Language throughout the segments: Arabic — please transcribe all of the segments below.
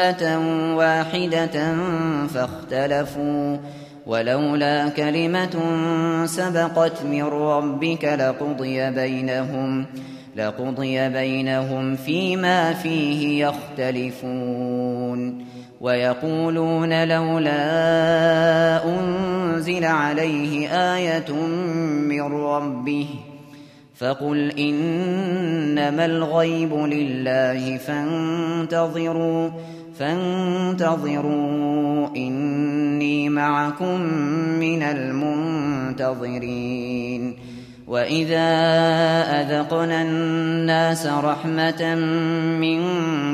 امه واحدة فاختلفوا ولولا كلمة سبقت من ربك لقضي بينهم لقضي بينهم فيما فيه يختلفون. ويقولون لولا أنزل عليه آية من ربه فقل إنما الغيب لله فانتظروا فانتظروا إني معكم من المنتظرين. وإذا أذقنا الناس رحمة من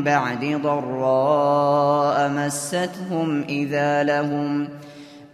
بعد ضراء مستهم إذا لهم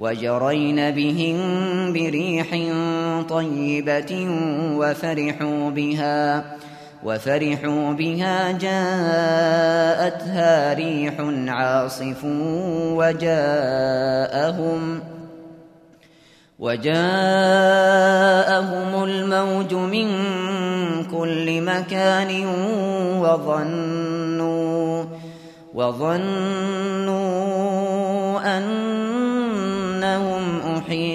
وجرين بهم بريح طيبة وفرحوا بها وفرحوا بها جاءتها ريح عاصف وجاءهم وجاءهم الموج من كل مكان وظنوا وظنوا أن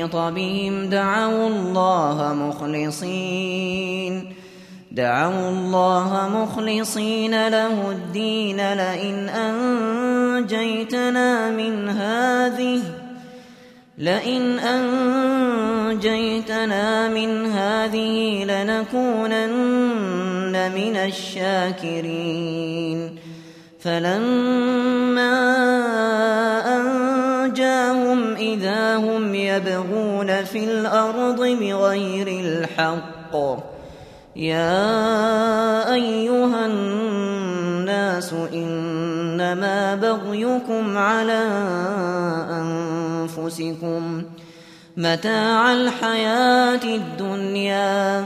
أحيط بهم دعوا الله مخلصين. دعوا الله مخلصين له الدين لئن أنجيتنا من هذه لئن أنجيتنا من هذه لنكونن من الشاكرين. فلما أنجيتنا فأخرجاهم إذا هم يبغون في الأرض بغير الحق يا أيها الناس إنما بغيكم على أنفسكم متاع الحياة الدنيا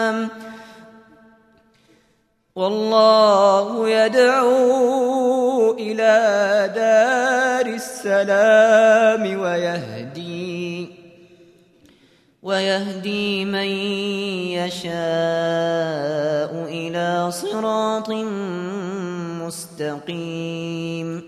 والله يدعو إلى دار السلام ويهدي ويهدي من يشاء إلى صراط مستقيم